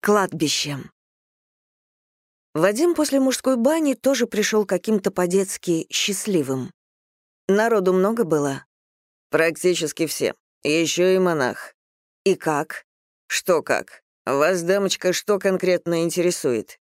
Кладбище. Вадим после мужской бани тоже пришел каким-то по-детски счастливым. Народу много было? Практически все. Еще и монах. И как? Что как? Вас, дамочка, что конкретно интересует?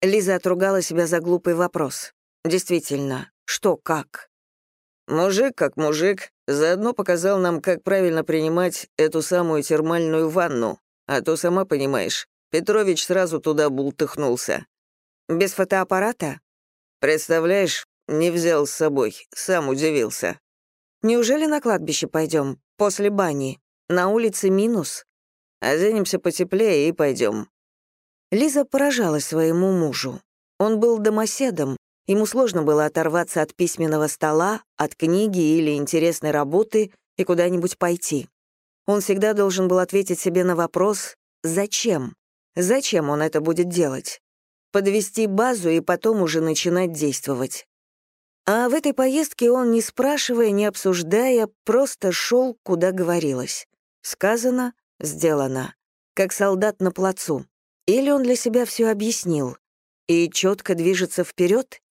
Лиза отругала себя за глупый вопрос. Действительно, что как? Мужик как мужик, заодно показал нам, как правильно принимать эту самую термальную ванну. А то, сама понимаешь, Петрович сразу туда бултыхнулся. Без фотоаппарата? Представляешь, не взял с собой, сам удивился. Неужели на кладбище пойдем после бани? На улице минус? Оденемся потеплее и пойдем. Лиза поражалась своему мужу. Он был домоседом, ему сложно было оторваться от письменного стола, от книги или интересной работы и куда-нибудь пойти. Он всегда должен был ответить себе на вопрос «Зачем?». Зачем он это будет делать? Подвести базу и потом уже начинать действовать. А в этой поездке он, не спрашивая, не обсуждая, просто шел, куда говорилось. Сказано, сделано. Как солдат на плацу. Или он для себя все объяснил. И четко движется вперед.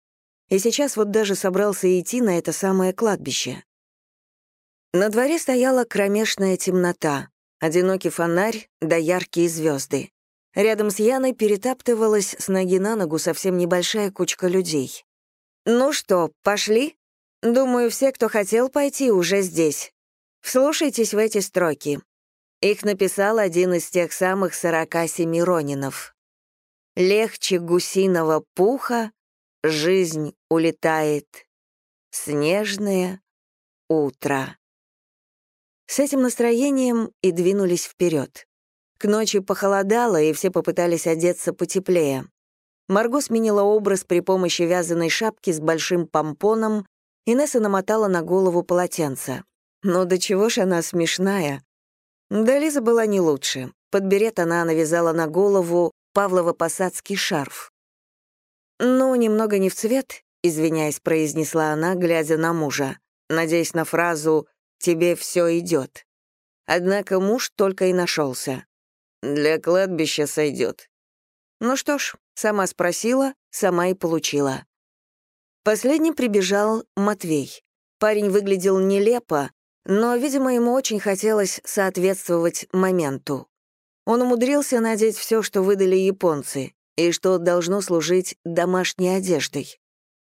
И сейчас вот даже собрался идти на это самое кладбище. На дворе стояла кромешная темнота, одинокий фонарь да яркие звезды. Рядом с Яной перетаптывалась с ноги на ногу совсем небольшая кучка людей. «Ну что, пошли? Думаю, все, кто хотел пойти, уже здесь. Вслушайтесь в эти строки. Их написал один из тех самых сорока семи Ронинов. «Легче гусиного пуха жизнь улетает. Снежное утро». С этим настроением и двинулись вперед. К ночи похолодало, и все попытались одеться потеплее. Марго сменила образ при помощи вязаной шапки с большим помпоном, Инесса намотала на голову полотенце. Но до чего ж она смешная. Да Лиза была не лучше. Под берет она навязала на голову Павлово-посадский шарф. «Ну, немного не в цвет», — извиняясь, произнесла она, глядя на мужа, надеясь на фразу «тебе все идет». Однако муж только и нашелся. «Для кладбища сойдет». Ну что ж, сама спросила, сама и получила. Последним прибежал Матвей. Парень выглядел нелепо, но, видимо, ему очень хотелось соответствовать моменту. Он умудрился надеть все, что выдали японцы, и что должно служить домашней одеждой.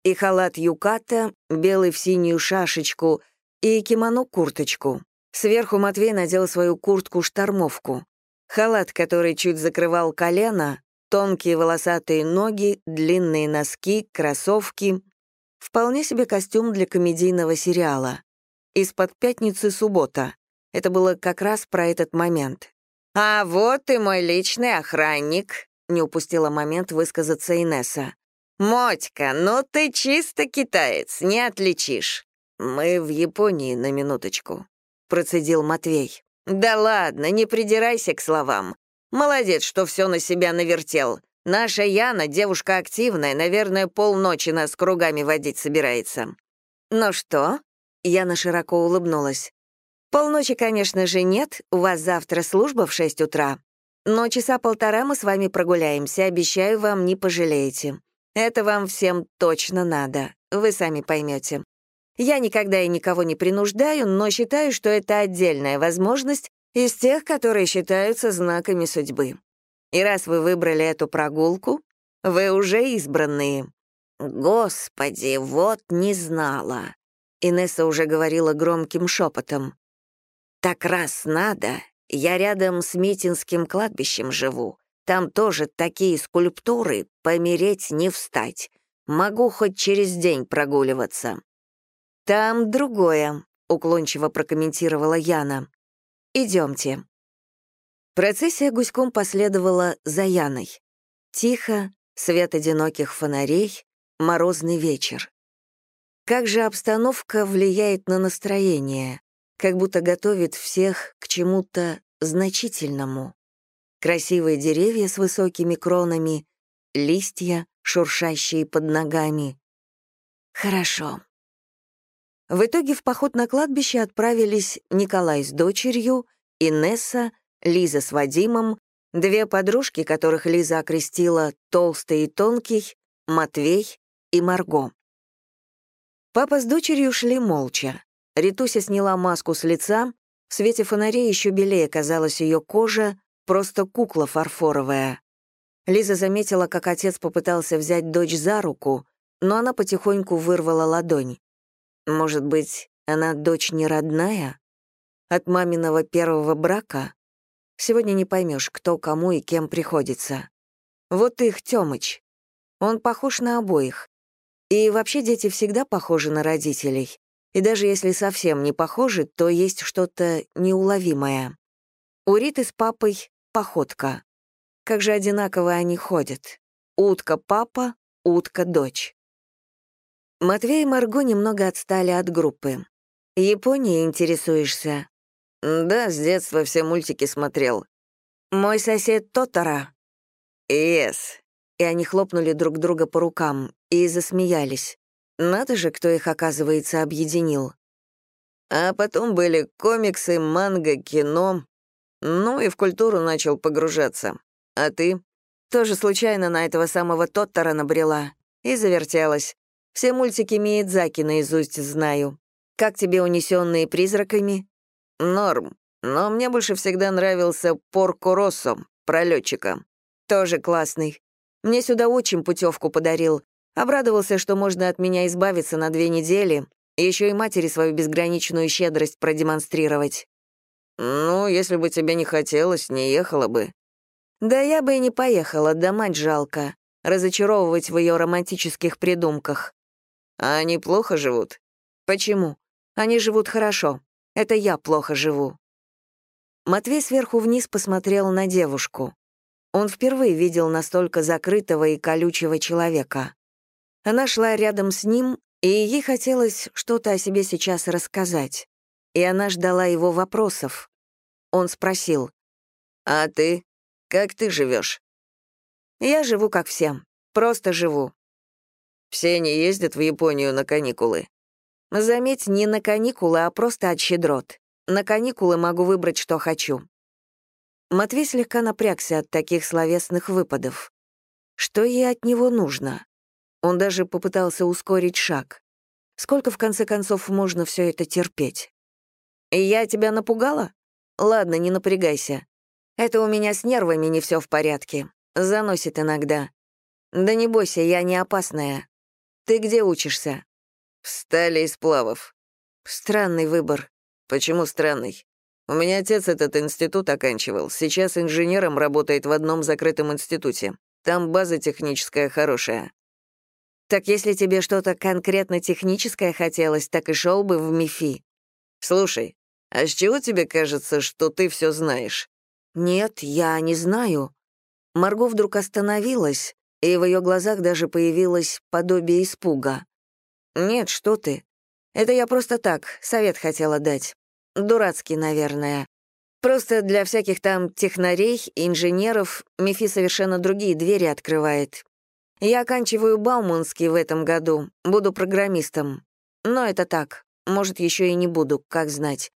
И халат юката, белый в синюю шашечку, и кимоно-курточку. Сверху Матвей надел свою куртку-штормовку. Халат, который чуть закрывал колено, тонкие волосатые ноги, длинные носки, кроссовки. Вполне себе костюм для комедийного сериала. Из-под пятницы суббота. Это было как раз про этот момент. «А вот и мой личный охранник», — не упустила момент высказаться Инесса. «Мотька, ну ты чисто китаец, не отличишь». «Мы в Японии на минуточку», — процедил Матвей. «Да ладно, не придирайся к словам. Молодец, что все на себя навертел. Наша Яна, девушка активная, наверное, полночи нас кругами водить собирается». «Ну что?» — Яна широко улыбнулась. «Полночи, конечно же, нет, у вас завтра служба в шесть утра. Но часа полтора мы с вами прогуляемся, обещаю вам, не пожалеете. Это вам всем точно надо, вы сами поймете. Я никогда и никого не принуждаю, но считаю, что это отдельная возможность из тех, которые считаются знаками судьбы. И раз вы выбрали эту прогулку, вы уже избранные. Господи, вот не знала. Инесса уже говорила громким шепотом. Так раз надо, я рядом с Митинским кладбищем живу. Там тоже такие скульптуры, помереть не встать. Могу хоть через день прогуливаться. «Там другое», — уклончиво прокомментировала Яна. «Идемте». Процессия гуськом последовала за Яной. Тихо, свет одиноких фонарей, морозный вечер. Как же обстановка влияет на настроение, как будто готовит всех к чему-то значительному. Красивые деревья с высокими кронами, листья, шуршащие под ногами. Хорошо. В итоге в поход на кладбище отправились Николай с дочерью, Инесса, Лиза с Вадимом, Две подружки, которых Лиза окрестила «Толстый и тонкий», Матвей и Марго. Папа с дочерью шли молча. Ритуся сняла маску с лица, в свете фонарей еще белее казалась ее кожа, просто кукла фарфоровая. Лиза заметила, как отец попытался взять дочь за руку, но она потихоньку вырвала ладонь. Может быть, она дочь не родная? От маминого первого брака? Сегодня не поймешь, кто кому и кем приходится. Вот их Тёмыч. Он похож на обоих. И вообще дети всегда похожи на родителей. И даже если совсем не похожи, то есть что-то неуловимое. У Риты с папой походка. Как же одинаково они ходят. Утка-папа, утка-дочь. Матвей и Марго немного отстали от группы. «Японией интересуешься?» «Да, с детства все мультики смотрел». «Мой сосед Тотара». «Yes». И они хлопнули друг друга по рукам и засмеялись. Надо же, кто их, оказывается, объединил. А потом были комиксы, манго, кино. Ну и в культуру начал погружаться. А ты? Тоже случайно на этого самого Тоттера набрела. И завертелась. Все мультики Миядзаки наизусть знаю. Как тебе унесенные призраками? Норм. Но мне больше всегда нравился Порко Россо, про летчика. Тоже классный. Мне сюда очень путевку подарил. Обрадовался, что можно от меня избавиться на две недели, еще и матери свою безграничную щедрость продемонстрировать. «Ну, если бы тебе не хотелось, не ехала бы». «Да я бы и не поехала, да мать жалко. Разочаровывать в ее романтических придумках». «А они плохо живут?» «Почему? Они живут хорошо. Это я плохо живу». Матвей сверху вниз посмотрел на девушку. Он впервые видел настолько закрытого и колючего человека. Она шла рядом с ним, и ей хотелось что-то о себе сейчас рассказать. И она ждала его вопросов. Он спросил, «А ты? Как ты живешь? «Я живу как все. Просто живу». «Все не ездят в Японию на каникулы?» «Заметь, не на каникулы, а просто от щедрот. На каникулы могу выбрать, что хочу». Матвей слегка напрягся от таких словесных выпадов. Что ей от него нужно? Он даже попытался ускорить шаг. Сколько, в конце концов, можно все это терпеть? «Я тебя напугала? Ладно, не напрягайся. Это у меня с нервами не все в порядке. Заносит иногда. Да не бойся, я не опасная. Ты где учишься?» «В стали и сплавов». «Странный выбор». «Почему странный? У меня отец этот институт оканчивал. Сейчас инженером работает в одном закрытом институте. Там база техническая хорошая. Так если тебе что-то конкретно техническое хотелось, так и шел бы в МИФИ. Слушай, а с чего тебе кажется, что ты все знаешь? Нет, я не знаю. Марго вдруг остановилась, и в ее глазах даже появилось подобие испуга. Нет, что ты. Это я просто так, совет хотела дать. Дурацкий, наверное. Просто для всяких там технарей, инженеров МИФИ совершенно другие двери открывает. Я оканчиваю Бауманский в этом году, буду программистом. Но это так, может, еще и не буду, как знать.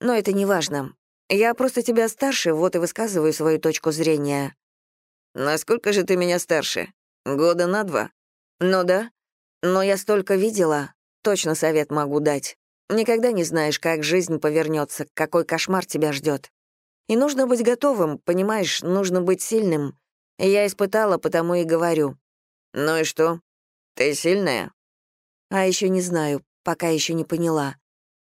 Но это не важно. Я просто тебя старше, вот и высказываю свою точку зрения». «Насколько же ты меня старше? Года на два?» «Ну да. Но я столько видела, точно совет могу дать. Никогда не знаешь, как жизнь повернется, какой кошмар тебя ждет. И нужно быть готовым, понимаешь, нужно быть сильным. Я испытала, потому и говорю. «Ну и что? Ты сильная?» «А еще не знаю, пока еще не поняла.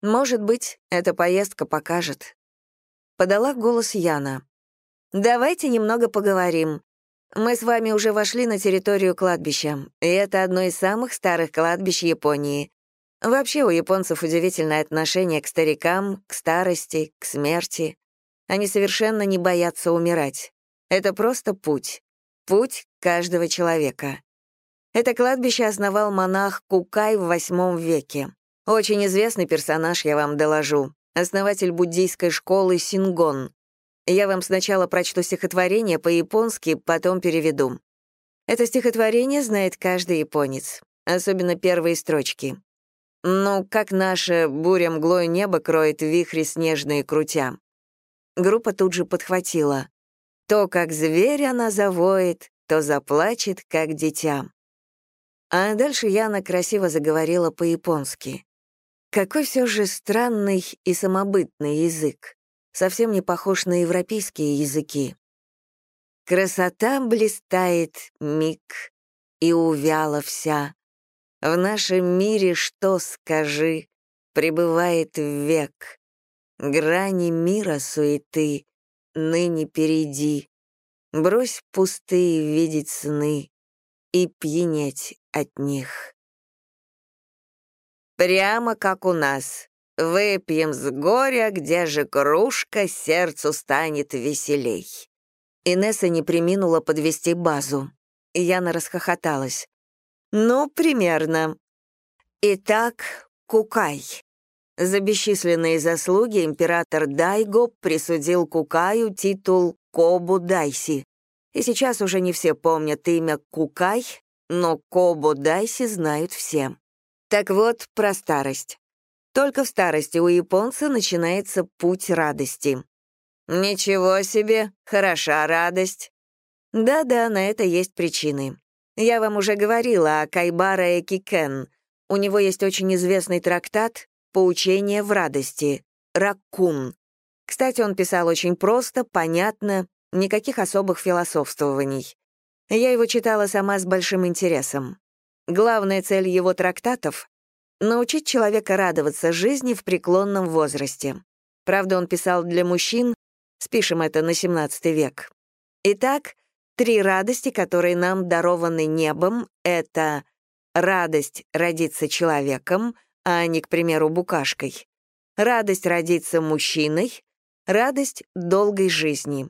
Может быть, эта поездка покажет». Подала голос Яна. «Давайте немного поговорим. Мы с вами уже вошли на территорию кладбища, и это одно из самых старых кладбищ Японии. Вообще у японцев удивительное отношение к старикам, к старости, к смерти. Они совершенно не боятся умирать. Это просто путь. Путь каждого человека. Это кладбище основал монах Кукай в VIII веке. Очень известный персонаж, я вам доложу. Основатель буддийской школы Сингон. Я вам сначала прочту стихотворение по-японски, потом переведу. Это стихотворение знает каждый японец, особенно первые строчки. Ну, как наше буря мглой небо кроет вихри снежные крутя. Группа тут же подхватила. То, как зверь она завоет, то заплачет, как дитя. А дальше Яна красиво заговорила по-японски. Какой все же странный и самобытный язык. Совсем не похож на европейские языки. Красота блистает миг, и увяла вся. В нашем мире что, скажи, пребывает век. Грани мира суеты, ныне перейди. Брось пустые видеть сны и пьянеть от них. Прямо как у нас. Выпьем с горя, где же кружка, сердцу станет веселей. Инесса не приминула подвести базу. Яна расхохоталась. «Ну, примерно. Итак, Кукай. За бесчисленные заслуги император Дайго присудил Кукаю титул Кобу Дайси. И сейчас уже не все помнят имя Кукай, но Кобу Дайси знают все. Так вот, про старость. Только в старости у японца начинается путь радости. «Ничего себе, хороша радость». Да-да, на это есть причины. Я вам уже говорила о Кайбара Экикен. У него есть очень известный трактат «Поучение в радости» — «Раккун». Кстати, он писал очень просто, понятно, никаких особых философствований. Я его читала сама с большим интересом. Главная цель его трактатов — научить человека радоваться жизни в преклонном возрасте. Правда, он писал для мужчин, спишем это на XVII век. Итак, три радости, которые нам дарованы небом, — это радость родиться человеком, а не, к примеру, букашкой, радость родиться мужчиной, радость долгой жизни.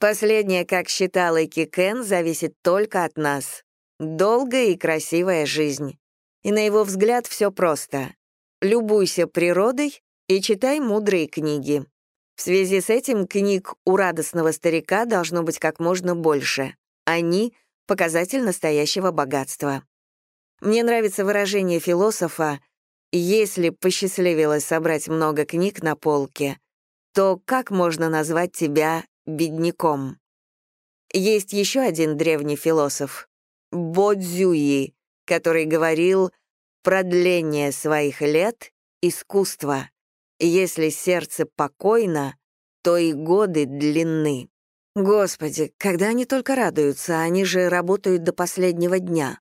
Последнее, как считал Эки Кен, зависит только от нас. Долгая и красивая жизнь. И на его взгляд все просто. Любуйся природой и читай мудрые книги. В связи с этим книг у радостного старика должно быть как можно больше. Они — показатель настоящего богатства. Мне нравится выражение философа «Если посчастливилось собрать много книг на полке, то как можно назвать тебя бедняком?» Есть еще один древний философ — Бодзюи, который говорил «продление своих лет — искусство». Если сердце покойно, то и годы длинны. Господи, когда они только радуются, они же работают до последнего дня.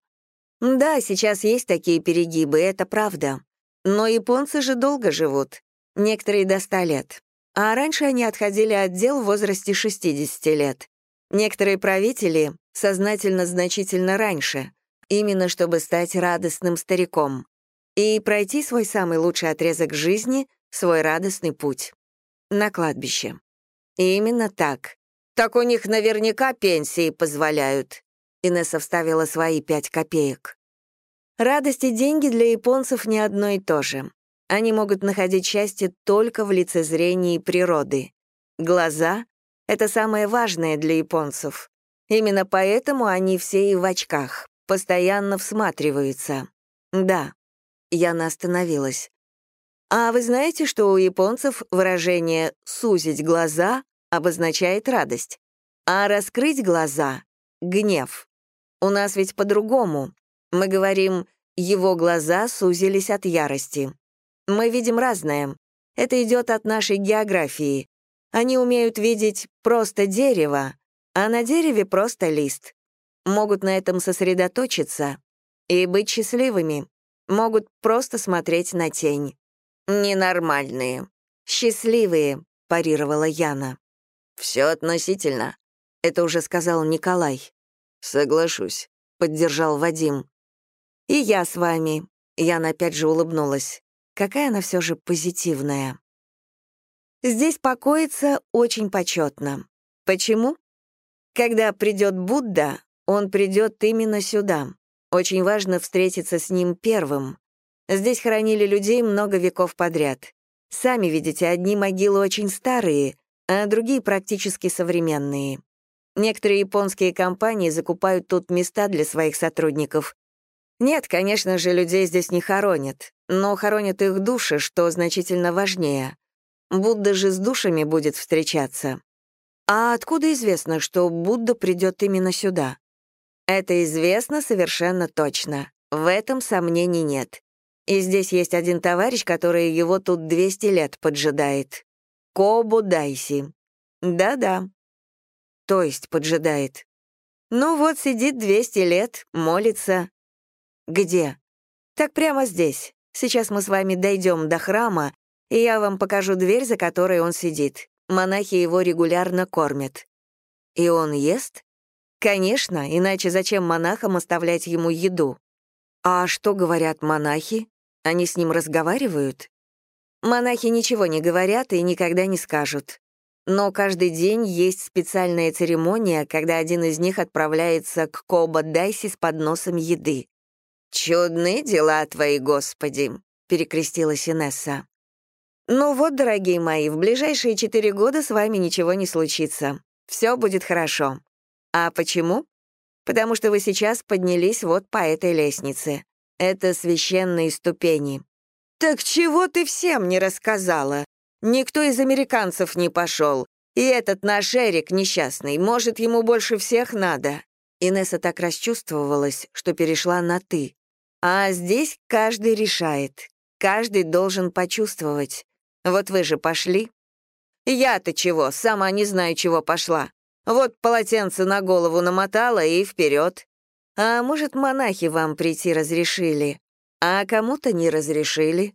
Да, сейчас есть такие перегибы, это правда. Но японцы же долго живут, некоторые до 100 лет. А раньше они отходили от дел в возрасте 60 лет. Некоторые правители сознательно значительно раньше, именно чтобы стать радостным стариком и пройти свой самый лучший отрезок жизни свой радостный путь. На кладбище. И именно так. Так у них наверняка пенсии позволяют. Инесса вставила свои пять копеек. Радость и деньги для японцев не одно и то же. Они могут находить счастье только в лицезрении природы. Глаза — это самое важное для японцев. Именно поэтому они все и в очках, постоянно всматриваются. Да, Яна остановилась. А вы знаете, что у японцев выражение «сузить глаза» обозначает радость, а раскрыть глаза — гнев? У нас ведь по-другому. Мы говорим «его глаза сузились от ярости». Мы видим разное. Это идет от нашей географии. Они умеют видеть просто дерево, а на дереве просто лист. Могут на этом сосредоточиться и быть счастливыми. Могут просто смотреть на тень. «Ненормальные. Счастливые», — парировала Яна. «Все относительно», — это уже сказал Николай. «Соглашусь», — поддержал Вадим. «И я с вами», — Яна опять же улыбнулась. Какая она все же позитивная. Здесь покоиться очень почетно. Почему? Когда придет Будда, он придет именно сюда. Очень важно встретиться с ним первым. Здесь хоронили людей много веков подряд. Сами видите, одни могилы очень старые, а другие практически современные. Некоторые японские компании закупают тут места для своих сотрудников. Нет, конечно же, людей здесь не хоронят, но хоронят их души, что значительно важнее. Будда же с душами будет встречаться. А откуда известно, что Будда придет именно сюда? Это известно совершенно точно. В этом сомнений нет. И здесь есть один товарищ, который его тут 200 лет поджидает. Кобу Дайси. Да-да. То есть поджидает. Ну вот сидит 200 лет, молится. Где? Так прямо здесь. Сейчас мы с вами дойдем до храма, и я вам покажу дверь, за которой он сидит. Монахи его регулярно кормят. И он ест? Конечно, иначе зачем монахам оставлять ему еду? А что говорят монахи? Они с ним разговаривают? Монахи ничего не говорят и никогда не скажут. Но каждый день есть специальная церемония, когда один из них отправляется к Коба Дайси с подносом еды. «Чудные дела твои, Господи!» — перекрестилась Инесса. «Ну вот, дорогие мои, в ближайшие четыре года с вами ничего не случится. Все будет хорошо. А почему? Потому что вы сейчас поднялись вот по этой лестнице. Это священные ступени. Так чего ты всем не рассказала? Никто из американцев не пошел. И этот наш Эрик несчастный, может, ему больше всех надо. Инесса так расчувствовалась, что перешла на «ты». А здесь каждый решает. Каждый должен почувствовать. Вот вы же пошли. Я-то чего, сама не знаю, чего пошла. Вот полотенце на голову намотала и вперед. А может, монахи вам прийти разрешили, а кому-то не разрешили?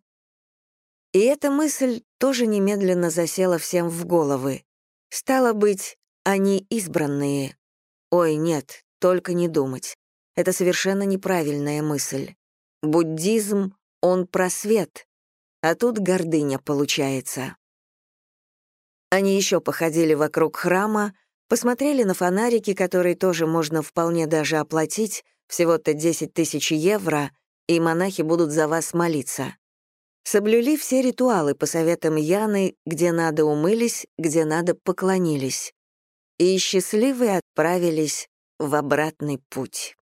И эта мысль тоже немедленно засела всем в головы. Стало быть, они избранные. Ой, нет, только не думать. Это совершенно неправильная мысль. Буддизм — он просвет, а тут гордыня получается. Они еще походили вокруг храма, Посмотрели на фонарики, которые тоже можно вполне даже оплатить, всего-то 10 тысяч евро, и монахи будут за вас молиться. Соблюли все ритуалы по советам Яны, где надо умылись, где надо поклонились. И счастливые отправились в обратный путь.